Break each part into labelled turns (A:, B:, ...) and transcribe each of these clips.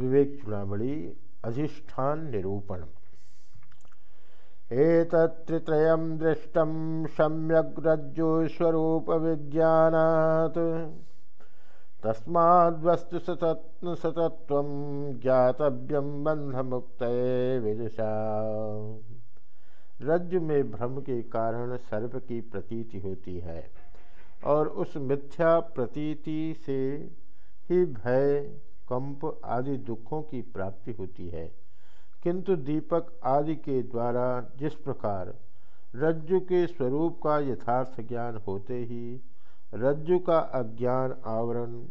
A: विवेक चुनावली अधिष्ठान निरूपण। दृष्टं सम्यग्रज्जुस्वरूप विज्ञानात्। तस्माद्वस्तु सतत्व ज्ञातव्यम बंध मुक्त विदुषा। रज्जु में भ्रम के कारण सर्प की प्रतीति होती है और उस मिथ्या प्रतीति से ही भय कंप आदि दुखों की प्राप्ति होती है। किंतु दीपक आदि के द्वारा जिस प्रकार रज्जु के स्वरूप का यथार्थ ज्ञान होते ही रज्जु का अज्ञान आवरण,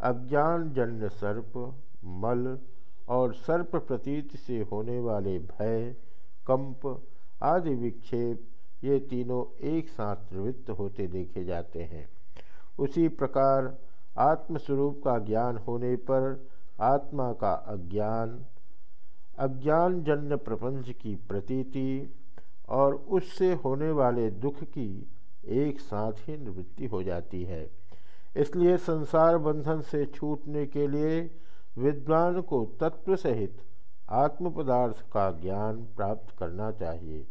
A: अज्ञान जन्य सर्प, मल और सर्प प्रतीत से होने वाले भय, कंप आदि विक्षेप ये तीनों एक साथ निवृत्त होते देखे जाते हैं। उसी प्रकार आत्मस्वरूप का ज्ञान होने पर आत्मा का अज्ञान अज्ञान जन्य प्रपंच की प्रतीति और उससे होने वाले दुख की एक साथ ही निवृत्ति हो जाती है। इसलिए संसार बंधन से छूटने के लिए विद्वान को तत्व सहित आत्म पदार्थ का ज्ञान प्राप्त करना चाहिए।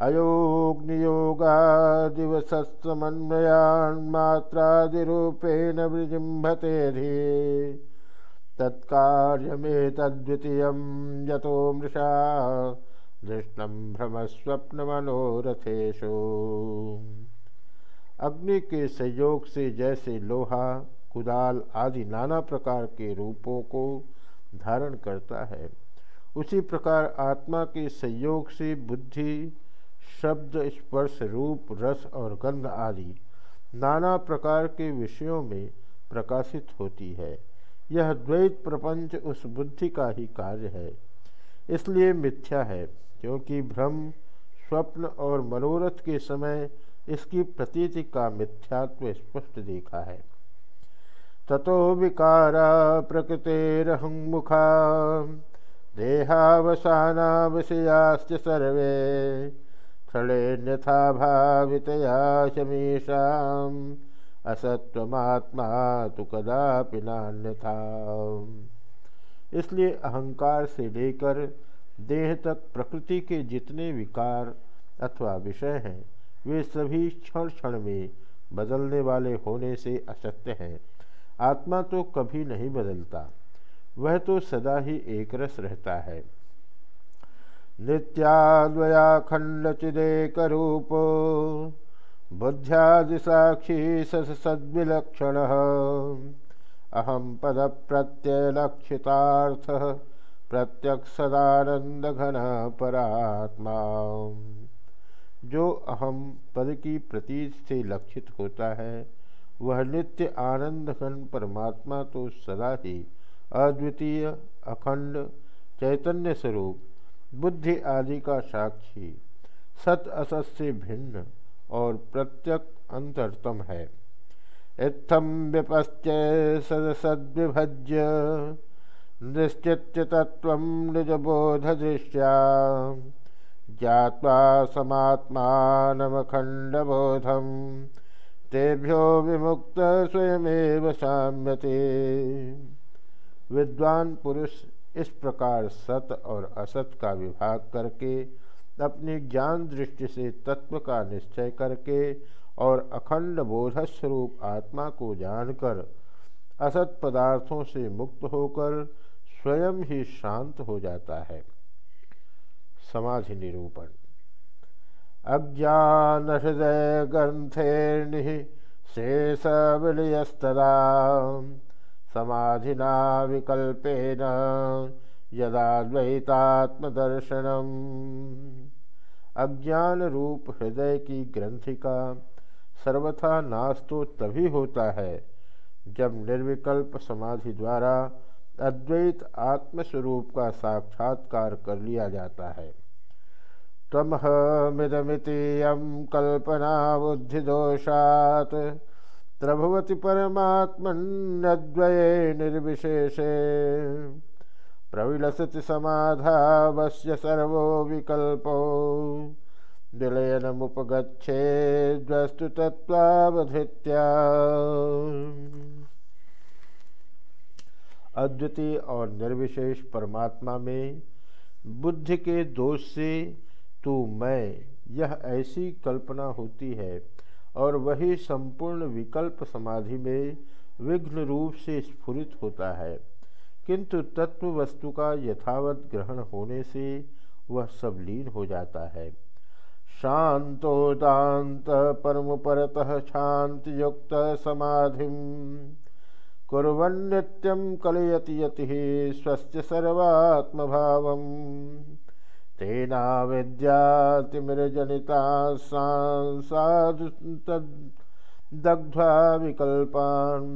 A: अयोग्नियोगादिवसत्समन्वयान्मात्रादिरूपेण विजिम्भते धी। तत्कार्यमेतद्वितीयं यतो मृषा दृष्टं भ्रमस्वप्नमनोरथेषु। अग्नि के संयोग से जैसे लोहा, कुदाल आदि नाना प्रकार के रूपों को धारण करता है, उसी प्रकार आत्मा के संयोग से बुद्धि शब्द, स्पर्श, रूप, रस और गंध आदि नाना प्रकार के विषयों में प्रकाशित होती है। यह द्वैत प्रपंच उस बुद्धि का ही कार्य है। इसलिए मिथ्या है, क्योंकि भ्रम, स्वप्न और मनोरथ के समय इसकी प्रतीति का मिथ्यात्व स्पष्ट देखा है। ततो विकारा प्रकृतिरहंमुखा देहावसाना विषयाश्च सर्वे। क्षणेन्यथा भावितया शमीषाम्। असत्वमात्मा तो कदापि नान्यथा। इसलिए अहंकार से लेकर देह तक प्रकृति के जितने विकार अथवा विषय हैं, वे सभी क्षण क्षण में बदलने वाले होने से असत्य हैं। आत्मा तो कभी नहीं बदलता, वह तो सदा ही एक रस रहता है। नित्याद्वयाखण्डचिदेकरूपो। बुद्ध्यादिसाक्षी सद्विलक्षण अहम पद प्रत्यलक्षितार्थ प्रत्यक्ष सदानंद घन परात्मा जो अहम पद की प्रतीत से लक्षित होता है, वह नित्य आनंद घन परमात्मा तो सदा ही अद्वितीय, अखंड, चैतन्य स्वरूप बुद्धि आदि का साक्षी, सत असत से भिन्न और प्रत्यक अंतरतम है। इत्थम विपश्च सदसद्विभज्य निश्चित्य तत्व निजबोध दृश्या ज्ञावा समात्मानमखंडबोधम तेभ्यो विमुक्त स्वयमेव साम्यते। विद्वान पुरुष इस प्रकार सत और असत का विभाग करके, अपनी ज्ञान दृष्टि से तत्व का निश्चय करके और अखंड बोधस्वरूप आत्मा को जानकर असत पदार्थों से मुक्त होकर स्वयं ही शांत हो जाता है। समाधि निरूपण। अज्ञान हृदय ग्रंथे शेष विलयस्तदा समाधिना विकल्पेन यदाद्वैतात्मदर्शन अज्ञान रूप हृदय की ग्रंथि का सर्वथा नाश तो तभी होता है, जब निर्विकल्प समाधि द्वारा अद्वैत आत्मस्वरूप का साक्षात्कार कर लिया जाता है। तमहमिदमिति यम कल्पना बुद्धिदोषात् प्रभवति परमात्मन्यद्वये निर्विशेषे। प्रविलसति समाधावस्य सर्वो विकल्पो। विलयनमुपगच्छेद्वस्तु तत्त्वावधृत्या। अद्वितीय और निर्विशेष परमात्मा में बुद्धि के दोष से तू, मैं, यह ऐसी कल्पना होती है और वही संपूर्ण विकल्प समाधि में विघ्न रूप से स्फुरित होता है। किंतु तत्व वस्तु का यथावत ग्रहण होने से वह सब लीन हो जाता है। शांतोदात परम परतः शांति युक्त समाधि कुरन्नित्यम कलयति यति स्वस्थ सर्वात्म भाव तेना विद्यातिमिरजनिता साधु दग्ध्वा विकल्पान्।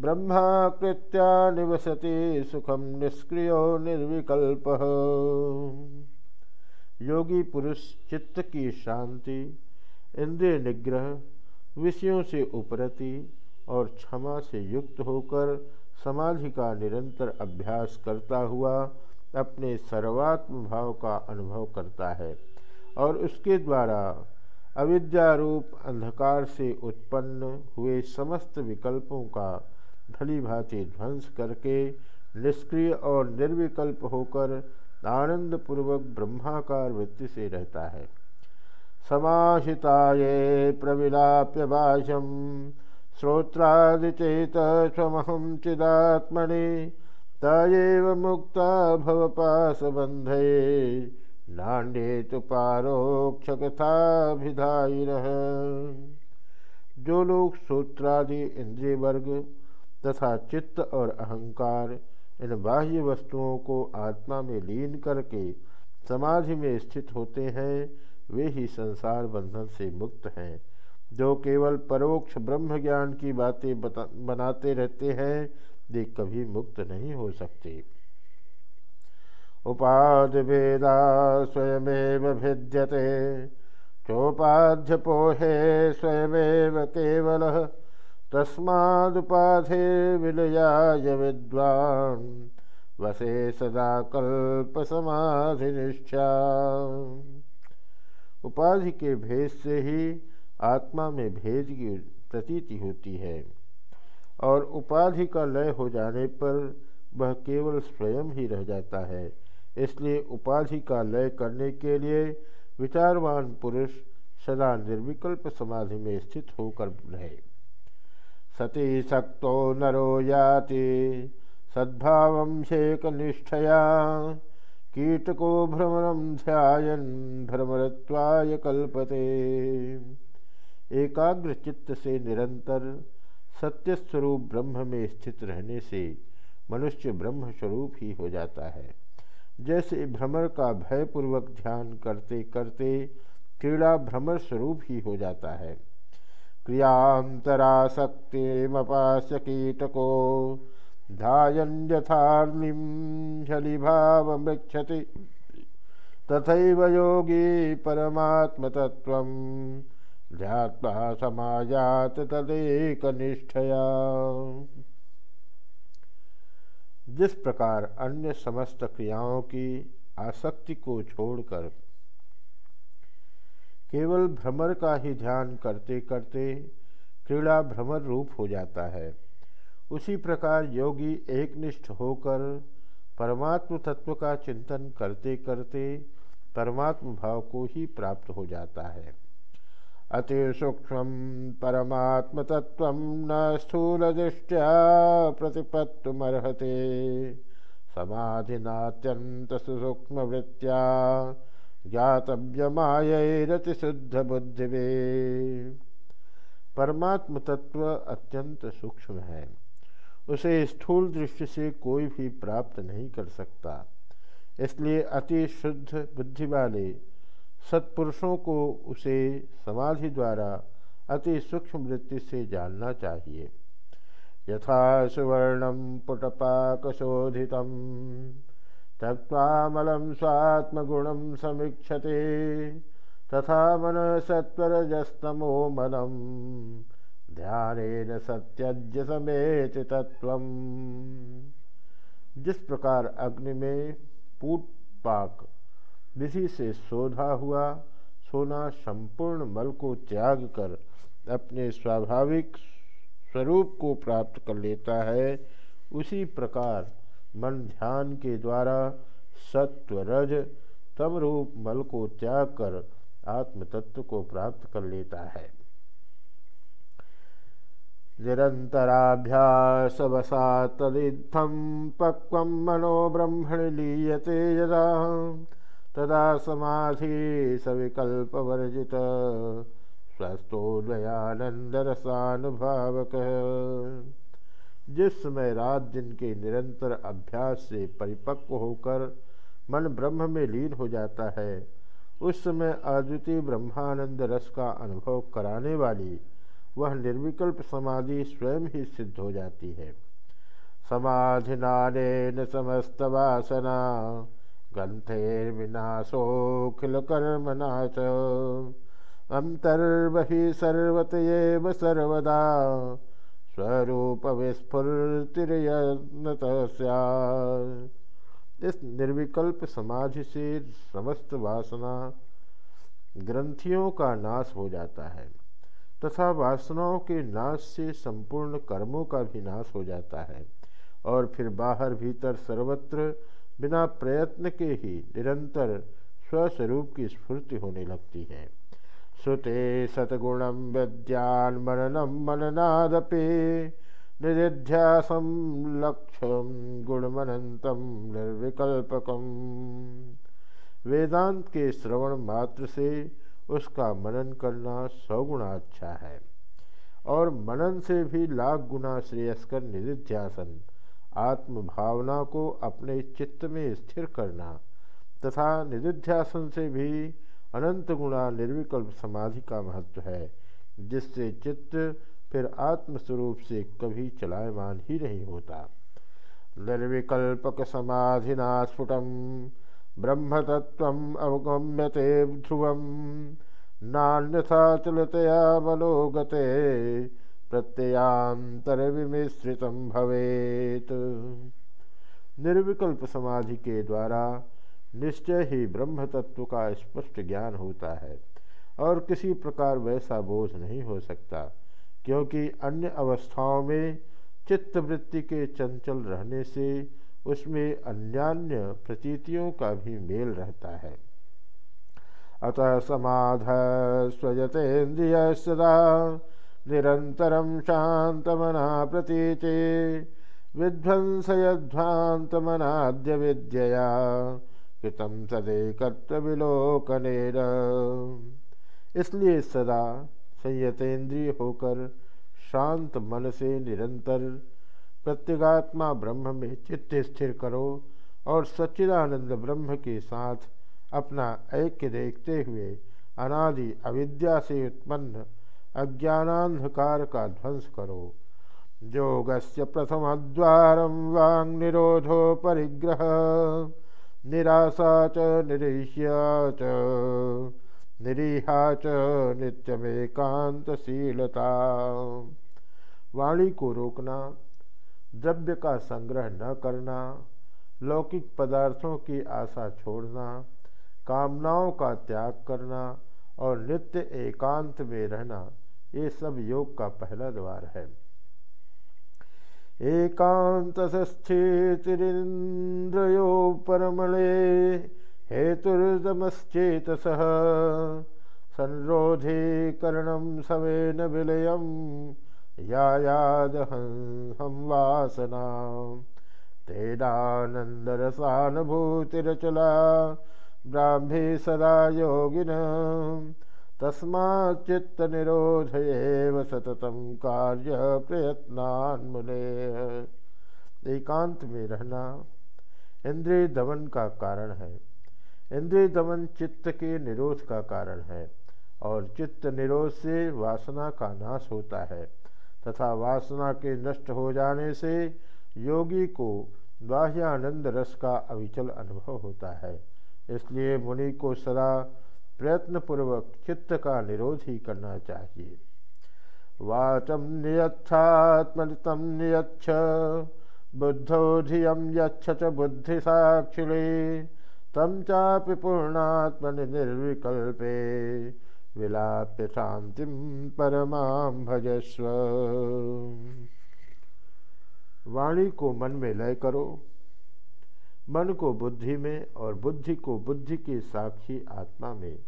A: ब्रह्माकृत्या निवसति सुखम निष्क्रियो निर्विकल्प। योगी पुरुष चित्त की शांति, इंद्रिय निग्रह, विषयों से उपरति और क्षमा से युक्त होकर समाधि का निरंतर अभ्यास करता हुआ अपने सर्वात्म भाव का अनुभव करता है और उसके द्वारा अविद्यारूप अंधकार से उत्पन्न हुए समस्त विकल्पों का भली भांति ध्वंस करके निष्क्रिय और निर्विकल्प होकर आनंद पूर्वक ब्रह्माकार वृत्ति से रहता है। समाहिताये प्रविलाप्य भाषम श्रोत्रादिचेत स्वमहम चिदात्मने तयेव मुक्ता भवपाशबन्धे नाण्ये तो कथाभिधायिन जो लोग सूत्रादि इंद्रिय वर्ग तथा चित्त और अहंकार इन बाह्य वस्तुओं को आत्मा में लीन करके समाधि में स्थित होते हैं, वे ही संसार बंधन से मुक्त हैं, जो केवल परोक्ष ब्रह्म ज्ञान की बातें, बनाते रहते हैं वे कभी मुक्त नहीं हो सकते। उपाधि वेदा स्वयमेव भिद्यते। चोपाध्य पोहे स्वयमेव केवल तस्मादुपाधे विलयाय विद्वान्। वसे सदा कल्प निष्ठा उपाधि के भेद से ही आत्मा में भेद की प्रतीति होती है। और उपाधि का लय हो जाने पर वह केवल स्वयं ही रह जाता है। इसलिए उपाधि का लय करने के लिए विचारवान पुरुष सदा निर्विकल्प समाधि में स्थित होकर रहे। सती सक्तो नरो याति, सद्भाव शेक निष्ठया कीटको भ्रमरम ध्यान भ्रमरत्वाय कल्पते। एकाग्र चित्त से निरंतर सत्य स्वरूप ब्रह्म में स्थित रहने से मनुष्य ब्रह्म स्वरूप ही हो जाता है। जैसे भ्रमर का भयपूर्वक ध्यान करते करते क्रीड़ा भ्रमर स्वरूप ही हो जाता है। क्रियांतराशक्तिमपास्य कीटको ध्यान यथार्निम मृक्षति तथैव योगी परमात्मतत्वम् ध्यात्वा समाजात तदेक निष्ठया जिस प्रकार अन्य समस्त क्रियाओं की आसक्ति को छोड़कर, केवल भ्रमर का ही ध्यान करते करते क्रीड़ा भ्रमर रूप हो जाता है, उसी प्रकार योगी एकनिष्ठ होकर परमात्म तत्व का चिंतन करते करते परमात्म भाव को ही प्राप्त हो जाता है। अति सूक्ष्म परमात्मतत्व न स्थूलदृष्टिया प्रतिपत्तुमर्हते। समाधिनात्यंत सुसूक्ष्मवृत्त्या शुद्ध बुद्धि परमात्म तत्व अत्यंत सूक्ष्म है। उसे स्थूल दृष्टि से कोई भी प्राप्त नहीं कर सकता। इसलिए अति शुद्ध बुद्धि वाले सत्पुरुषों को उसे समाधि द्वारा अति सूक्ष्म वृत्ति से जानना चाहिए। यथा सुवर्णम पुटपाकशोधित तत्वामलम स्वात्मगुणम समीक्षते, तथा मन सत्वरजस्तमो मनम ध्यान सत्यज समेत तत्व जिस प्रकार अग्नि में पूट पाक विधि से शोधा हुआ, सोना संपूर्ण मल को त्याग कर अपने स्वाभाविक स्वरूप को प्राप्त कर लेता है। उसी प्रकार मन ध्यान के द्वारा सत्व रज तम रूप मल को त्याग कर आत्म तत्व को प्राप्त कर लेता है। निरन्तराभ्यासवसात्तदित्थं पक्वं मनो ब्रह्मणि लीयते यदा तदा समाधि सविकल्पवर्जित। स्वस्थोदयानंदरसानुभावक जिस समय रात दिन के निरंतर अभ्यास से परिपक्व होकर मन ब्रह्म में लीन हो जाता है उस समय अद्वितीय ब्रह्मानंद रस का अनुभव कराने वाली वह निर्विकल्प समाधि स्वयं ही सिद्ध हो जाती है। समाधिनान समस्त वासना ग्रंथेर्विनाशोखिल कर्मनाश। अंतर्वहि सर्वत सर्वदा। स्वरूप विस्फुर्तिरयत इस निर्विकल्प समाधि से समस्त वासना ग्रंथियों का नाश हो जाता है, तथा वासनाओं के नाश से संपूर्ण कर्मों का भी नाश हो जाता है, और फिर बाहर भीतर सर्वत्र बिना प्रयत्न के ही निरंतर स्वस्वरूप की स्फूर्ति होने लगती है। श्रुते सतगुणम विद्यान मननम मननादपि निधिध्यासम लक्ष्यम गुणमनंतम निर्विकल्पकम वेदांत के श्रवण मात्र से उसका मनन करना सौ गुणा अच्छा है। और मनन से भी लाख गुना श्रेयस्कर निधिध्यासन आत्म भावना को अपने चित्त में स्थिर करना तथा निधिध्यासन से भी अनंत गुणा निर्विकल्प समाधि का महत्व है, जिससे चित्त फिर आत्मस्वरूप से कभी चलायमान ही नहीं होता। निर्विकल्पक समाधिना स्फुटम ब्रह्म तत्व अवगम्यते ध्रुव नान्यथा चलतया मनोगते प्रत्ययांतर विमिश्रित भवेत। निर्विकल्प समाधि के द्वारा निश्चय ही ब्रह्म तत्व का स्पष्ट ज्ञान होता है, और किसी प्रकार वैसा बोझ नहीं हो सकता, क्योंकि अन्य अवस्थाओं में चित्तवृत्ति के चंचल रहने से उसमें अन्यान्य प्रतीतियों का भी मेल रहता है। अतः समाध स्वयतेन्द्रिय सदा निरन्तरं शान्तमना प्रतीचे विध्वंसयध्वान्तमनाद्य विद्यया। कृतं सदैकर्तविलोकनेन इसलिए सदा संयतेंद्रिय होकर शांत मन से निरंतर प्रत्यगात्मा ब्रह्म में चित्त स्थिर करो और सच्चिदानंद ब्रह्म के साथ अपना ऐक्य देखते हुए अनादि अविद्या से उत्पन्न अज्ञानांधकार का ध्वंस करो योगस्य प्रथम द्वार वांग निरोधो परिग्रह। निराशा च, निरीह्या च। निरीहा च नित्यमेकांतशीलता वाणी को रोकना, द्रव्य का संग्रह न करना, लौकिक पदार्थों की आशा छोड़ना, कामनाओं का त्याग करना और नित्य एकांत में रहना। ये सब योग का पहला द्वार है। एकांत स्थितिरिंद्रयो परमणे हेतुर्दमश्चेत संरोधीकरण सवेन विलयम यादहं वासना तेनानन्दरसानुभूतिरचला ब्राह्मी सदा योगिन तस्माच्चित्त निरोध सततम कार्य प्रयत्नान्मुने एकांत में रहना इंद्रिय दमन का कारण है। इंद्रिय दमन चित्त के निरोध का कारण है और चित्त निरोध से वासना का नाश होता है तथा वासना के नष्ट हो जाने से योगी को बाह्यानंद रस का अविचल अनुभव होता है। इसलिए मुनि को सदा प्रयत्नपूर्वक चित्त का निरोध ही करना चाहिए। वाचम नियच्छात्मतम नियच्छ बुद्धो धियम यच्छ च बुद्धि साक्षिणे तम चापि पूर्णात्मनि निर्विकल्पे, विलाप्य शांति परमा भजस्व। वाणी को मन में लय करो। मन को बुद्धि में और बुद्धि को बुद्धि की साक्षी आत्मा में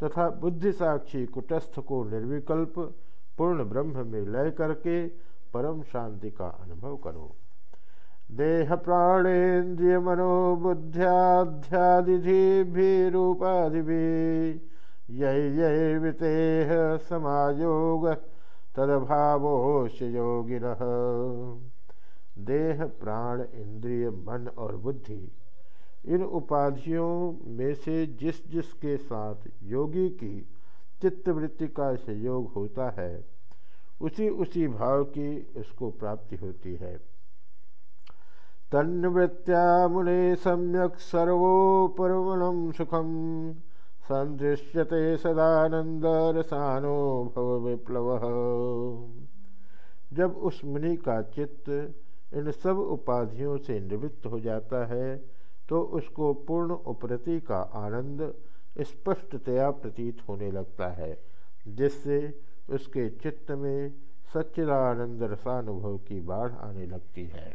A: तथा बुद्धि साक्षी कुटस्थ को निर्विकल्प पूर्ण ब्रह्म में लय करके परम शांति का अनुभव करो। देह प्राणेन्द्रिय मनोबुद्ध्याध्यादिभिरूपाधि यही वितेह समायोग तदभावोश योगिन देह, प्राण, इंद्रिय, मन और बुद्धि। इन उपाधियों में से जिस जिस के साथ योगी की चित्तवृत्ति का संयोग होता है, उसी उसी भाव की उसको प्राप्ति होती है। तन्वृत्त्या मुने सम्यक सर्वोपरमणम सुखम संदृश्यते सदानंद रसानो भव विप्लव जब उस मुनि का चित्त इन सब उपाधियों से निवृत्त हो जाता है तो उसको पूर्ण उपरति का आनंद स्पष्टतया प्रतीत होने लगता है, जिससे उसके चित्त में सच्चिदानंद रसानुभव की बाढ़ आने लगती है।